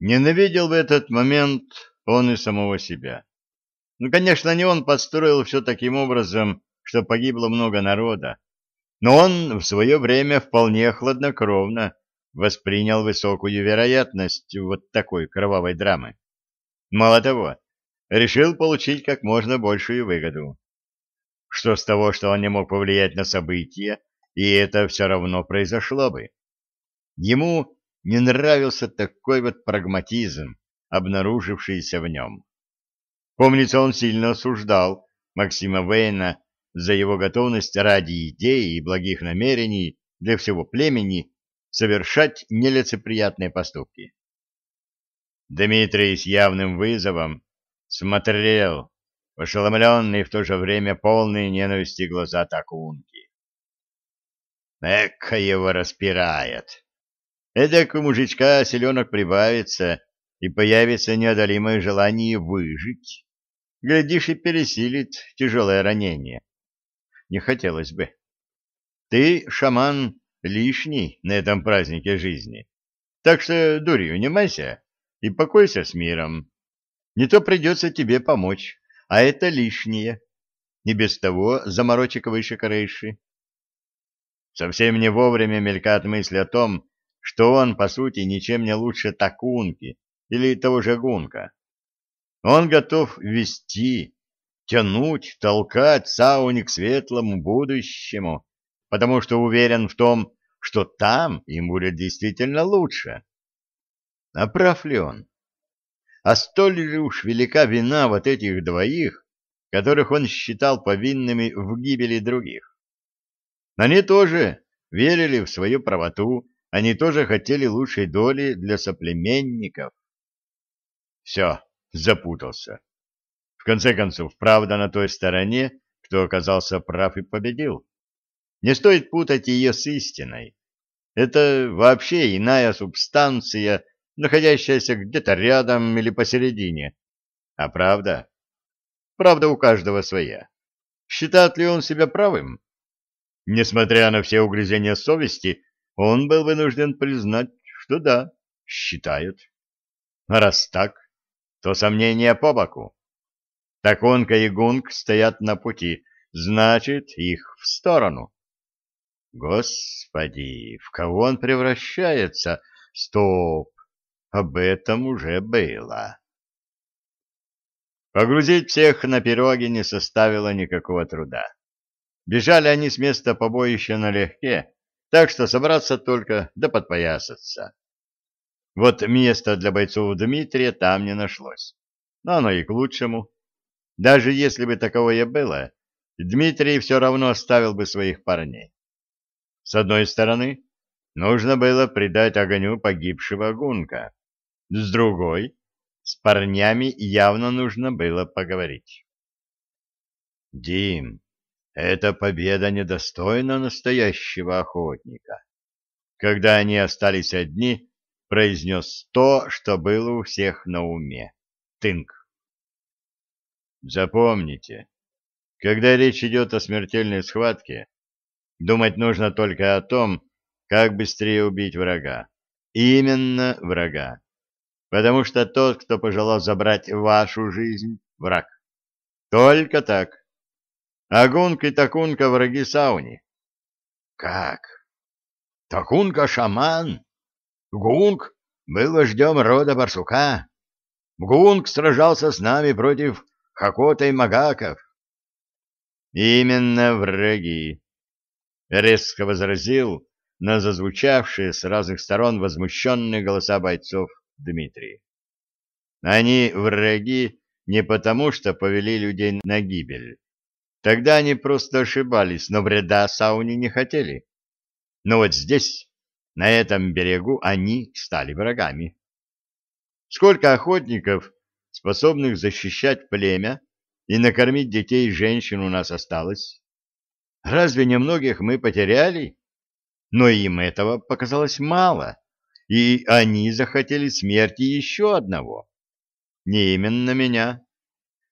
Ненавидел в этот момент он и самого себя. Ну, конечно, не он подстроил все таким образом, что погибло много народа, но он в свое время вполне хладнокровно воспринял высокую вероятность вот такой кровавой драмы. Мало того, решил получить как можно большую выгоду. Что с того, что он не мог повлиять на события, и это все равно произошло бы. Ему не нравился такой вот прагматизм, обнаружившийся в нем. Помнится, он сильно осуждал Максима Вейна за его готовность ради идеи и благих намерений для всего племени совершать нелицеприятные поступки. Дмитрий с явным вызовом смотрел, ошеломленный в то же время полные ненависти глаза Такунки. Эка его распирает. Эдак у мужичка селенок прибавится, и появится неодолимое желание выжить. Глядишь, и пересилит тяжелое ранение. Не хотелось бы. Ты, шаман, лишний на этом празднике жизни. Так что дурью не майся и покойся с миром. Не то придется тебе помочь, а это лишнее. Не без того заморочек выше крыши. Совсем не вовремя мелькает мысль о том, что он, по сути, ничем не лучше Такунки или того же Гунка. Он готов вести, тянуть, толкать Сауни к светлому будущему, потому что уверен в том, что там им будет действительно лучше. А прав ли он? А столь ли уж велика вина вот этих двоих, которых он считал повинными в гибели других? Они тоже верили в свою правоту они тоже хотели лучшей доли для соплеменников. Все, запутался. В конце концов, правда на той стороне, кто оказался прав и победил. Не стоит путать ее с истиной. Это вообще иная субстанция, находящаяся где-то рядом или посередине. А правда? Правда у каждого своя. Считает ли он себя правым? Несмотря на все угрызения совести, он был вынужден признать, что да, считает. А раз так, то сомнения по боку. Таконка и Гунг стоят на пути, значит, их в сторону. Господи, в кого он превращается? Стоп, об этом уже было. Погрузить всех на пироги не составило никакого труда. Бежали они с места побоища налегке, так что собраться только да подпоясаться. Вот места для бойцов Дмитрия там не нашлось. Но оно и к лучшему. Даже если бы таковое было, Дмитрий все равно оставил бы своих парней. С одной стороны, нужно было придать огню погибшего гунка. С другой, с парнями явно нужно было поговорить. «Дим, эта победа недостойна настоящего охотника. Когда они остались одни, произнес то, что было у всех на уме. Тынк. Запомните, когда речь идет о смертельной схватке, думать нужно только о том, как быстрее убить врага. Именно врага. Потому что тот, кто пожелал забрать вашу жизнь, враг. Только так. А Гунг и Такунка враги Сауни. Как? Такунка шаман? Гунг был вождем рода барсука. Гунг сражался с нами против Хакота и Магаков. Именно враги. Резко возразил на зазвучавшие с разных сторон возмущенные голоса бойцов Дмитрий. Они враги не потому, что повели людей на гибель Тогда они просто ошибались, но вреда Сауне не хотели. Но вот здесь, на этом берегу, они стали врагами. Сколько охотников, способных защищать племя и накормить детей и женщин у нас осталось? Разве немногих мы потеряли? Но им этого показалось мало, и они захотели смерти еще одного. Не именно меня.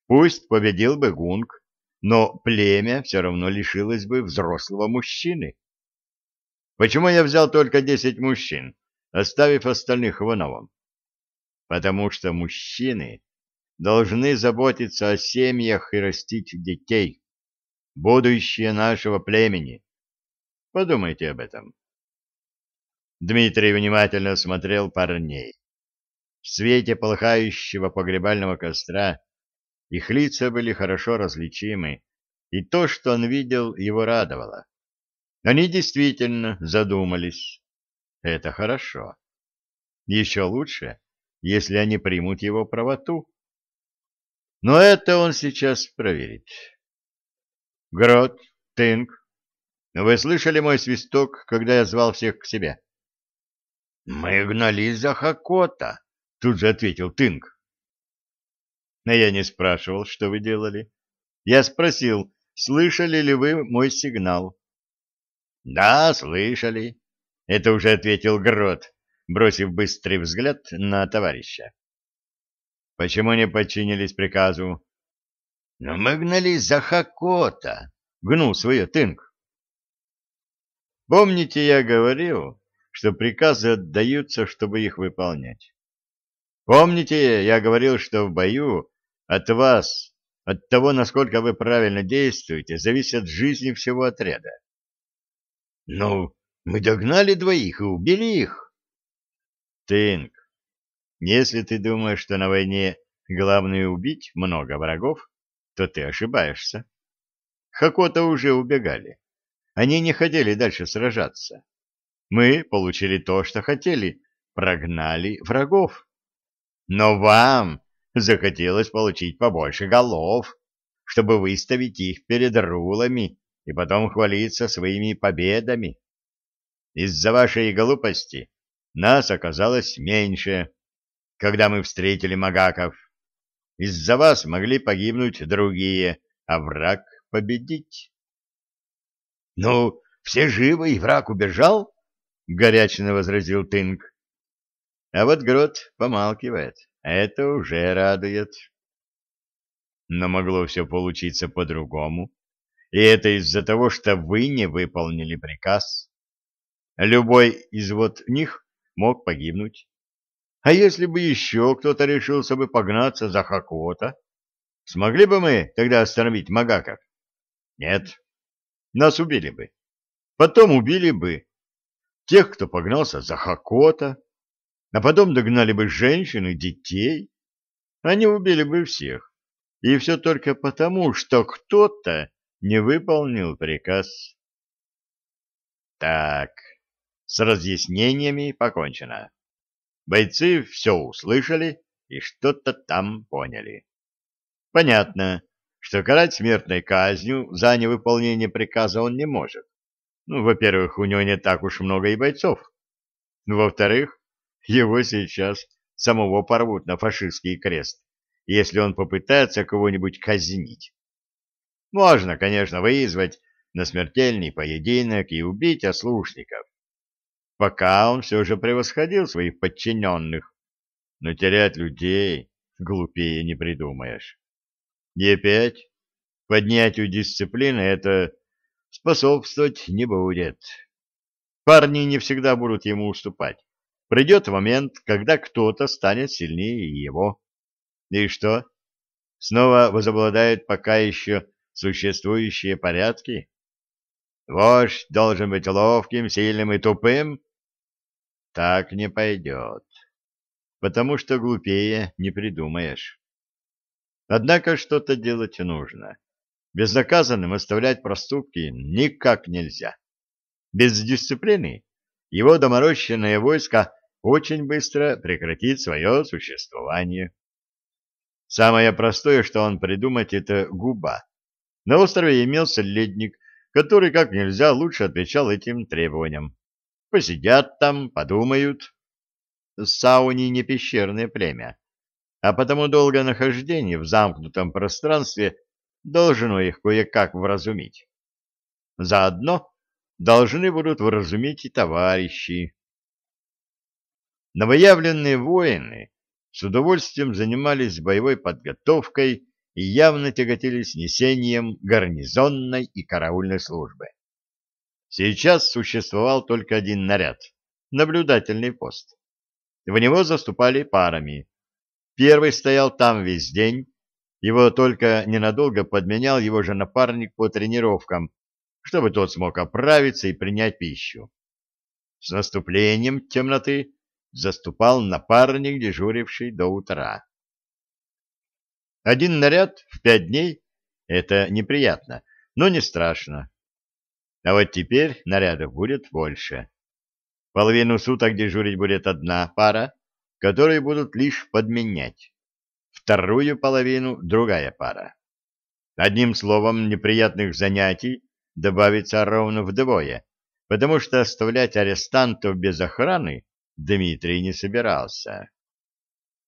Пусть победил бы Гунг, но племя все равно лишилось бы взрослого мужчины. Почему я взял только десять мужчин, оставив остальных в новом? потому что мужчины должны заботиться о семьях и растить детей, будущее нашего племени. Подумайте об этом. Дмитрий внимательно смотрел парней. В свете полыхающего погребального костра их лица были хорошо различимы, и то, что он видел, его радовало. Они действительно задумались. Это хорошо. Еще лучше, если они примут его правоту. Но это он сейчас проверит. Грот, Тынк, вы слышали мой свисток, когда я звал всех к себе? — Мы гнались за Хакота, — тут же ответил Тынк. — Но я не спрашивал, что вы делали. Я спросил, слышали ли вы мой сигнал. — Да, слышали. Это уже ответил Грот, бросив быстрый взгляд на товарища. — Почему не подчинились приказу? — Но мы гнались за Хакота, — гнул свое Тынк. — Помните, я говорил, что приказы отдаются, чтобы их выполнять? Помните, я говорил, что в бою от вас, от того, насколько вы правильно действуете, зависит жизнь всего отряда? — Ну, мы догнали двоих и убили их. — Тынк, если ты думаешь, что на войне главное убить много врагов, то ты ошибаешься. Хакота уже убегали. Они не хотели дальше сражаться. Мы получили то, что хотели, прогнали врагов. Но вам захотелось получить побольше голов, чтобы выставить их перед рулами и потом хвалиться своими победами. Из-за вашей глупости нас оказалось меньше, когда мы встретили магаков. Из-за вас могли погибнуть другие, а враг победить. — Ну, все живы, и враг убежал? — горячно возразил Тынк. А вот Грот помалкивает. Это уже радует. Но могло все получиться по-другому. И это из-за того, что вы не выполнили приказ. Любой из вот них мог погибнуть. А если бы еще кто-то решился бы погнаться за Хакота, смогли бы мы тогда остановить Магаков? Нет. Нас убили бы. Потом убили бы тех, кто погнался за Хакота, а потом догнали бы женщин и детей. Они убили бы всех. И все только потому, что кто-то не выполнил приказ. Так, с разъяснениями покончено. Бойцы все услышали и что-то там поняли. Понятно, что карать смертной казнью за невыполнение приказа он не может. Ну, во-первых, у него не так уж много и бойцов. Во-вторых, его сейчас самого порвут на фашистский крест, если он попытается кого-нибудь казнить. Можно, конечно, вызвать на смертельный поединок и убить ослушников пока он все же превосходил своих подчиненных, но терять людей глупее не придумаешь. И опять поднятию дисциплины это способствовать не будет. Парни не всегда будут ему уступать. Придет момент, когда кто-то станет сильнее его. И что? Снова возобладают пока еще существующие порядки? Вождь должен быть ловким, сильным и тупым? Так не пойдет, потому что глупее не придумаешь. Однако что-то делать нужно. Безнаказанным оставлять проступки никак нельзя. Без дисциплины его доморощенное войско очень быстро прекратит свое существование. Самое простое, что он придумать, это губа. На острове имелся ледник, который как нельзя лучше отвечал этим требованиям. Посидят там, подумают. Сауни не пещерное племя, а потому долгое нахождение в замкнутом пространстве должно их кое-как вразумить. Заодно должны будут вразумить и товарищи. Новоявленные воины с удовольствием занимались боевой подготовкой и явно тяготились несением гарнизонной и караульной службы. Сейчас существовал только один наряд — наблюдательный пост. В него заступали парами Первый стоял там весь день, его только ненадолго подменял его же напарник по тренировкам, чтобы тот смог оправиться и принять пищу. С наступлением темноты заступал напарник, дежуривший до утра. Один наряд в пять дней — это неприятно, но не страшно. А вот теперь нарядов будет больше. Половину суток дежурить будет одна пара, которые будут лишь подменять. Вторую половину — другая пара. Одним словом, неприятных занятий добавится ровно вдвое, потому что оставлять арестантов без охраны Дмитрий не собирался.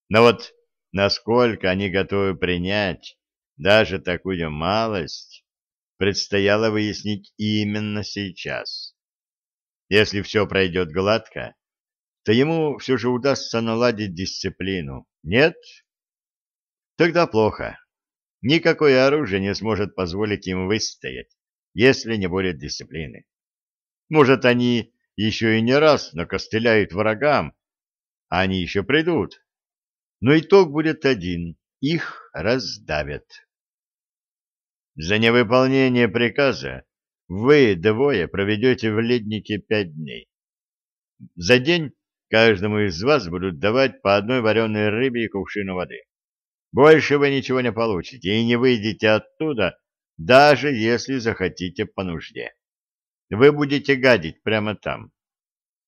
Но вот насколько они готовы принять даже такую малость, предстояло выяснить именно сейчас. Если все пройдет гладко, то ему все же удастся наладить дисциплину. Нет? Тогда плохо. Никакое оружие не сможет позволить им выстоять, если не будет дисциплины. Может, они еще и не раз накостыляют врагам, а они еще придут. Но итог будет один — их раздавят. За невыполнение приказа вы двое проведете в леднике пять дней. За день каждому из вас будут давать по одной вареной рыбе и кувшину воды. Больше вы ничего не получите и не выйдете оттуда, даже если захотите по нужде. Вы будете гадить прямо там.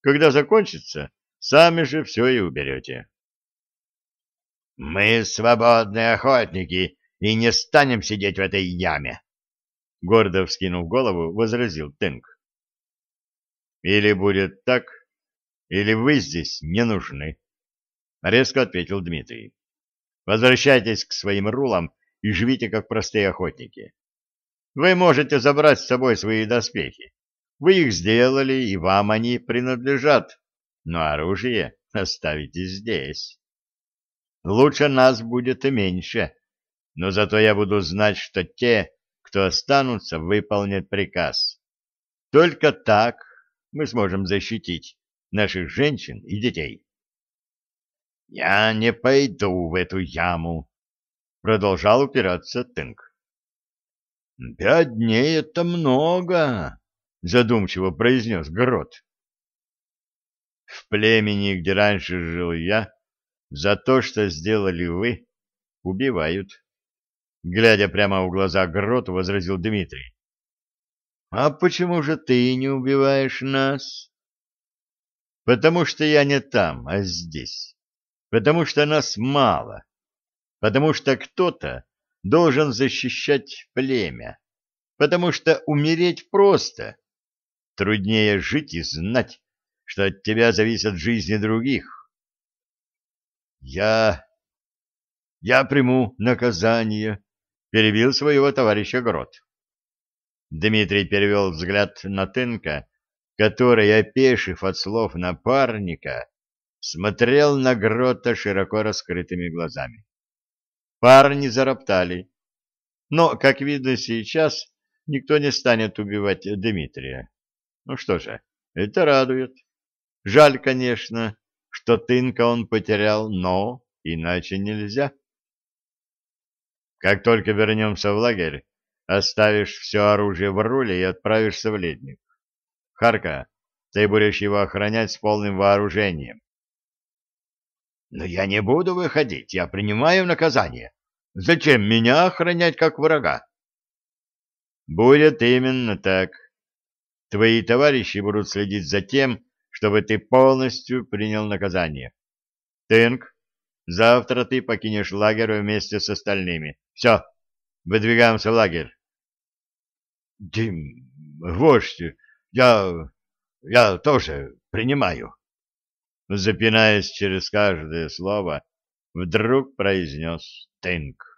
Когда закончится, сами же все и уберете. «Мы свободные охотники и не станем сидеть в этой яме. Гордо вскинув голову, возразил Тенк. Или будет так, или вы здесь не нужны, резко ответил Дмитрий. Возвращайтесь к своим рулам и живите как простые охотники. Вы можете забрать с собой свои доспехи. Вы их сделали, и вам они принадлежат, но оружие оставите здесь. Лучше нас будет и меньше, но зато я буду знать, что те, кто останутся, выполнят приказ. Только так мы сможем защитить наших женщин и детей. — Я не пойду в эту яму, — продолжал упираться Тынк. — Пять дней — это много, — задумчиво произнес Грот. — В племени, где раньше жил я, за то, что сделали вы, убивают. Глядя прямо в глаза Гроту, возразил Дмитрий. — А почему же ты не убиваешь нас? — Потому что я не там, а здесь. Потому что нас мало. Потому что кто-то должен защищать племя. Потому что умереть просто. Труднее жить и знать, что от тебя зависят жизни других. Я... я приму наказание, перебил своего товарища Грот. Дмитрий перевел взгляд на Тынка, который, опешив от слов напарника, смотрел на Грота широко раскрытыми глазами. Парни зароптали. Но, как видно сейчас, никто не станет убивать Дмитрия. Ну что же, это радует. Жаль, конечно, что Тынка он потерял, но иначе нельзя. Как только вернемся в лагерь, оставишь все оружие в руле и отправишься в ледник. Харка, ты будешь его охранять с полным вооружением. Но я не буду выходить, я принимаю наказание. Зачем меня охранять как врага? Будет именно так. Твои товарищи будут следить за тем, чтобы ты полностью принял наказание. Тынк, завтра ты покинешь лагерь вместе с остальными. Все, выдвигаемся в лагерь. Дим, вождь, я... я тоже принимаю. Запинаясь через каждое слово, вдруг произнес Тынк.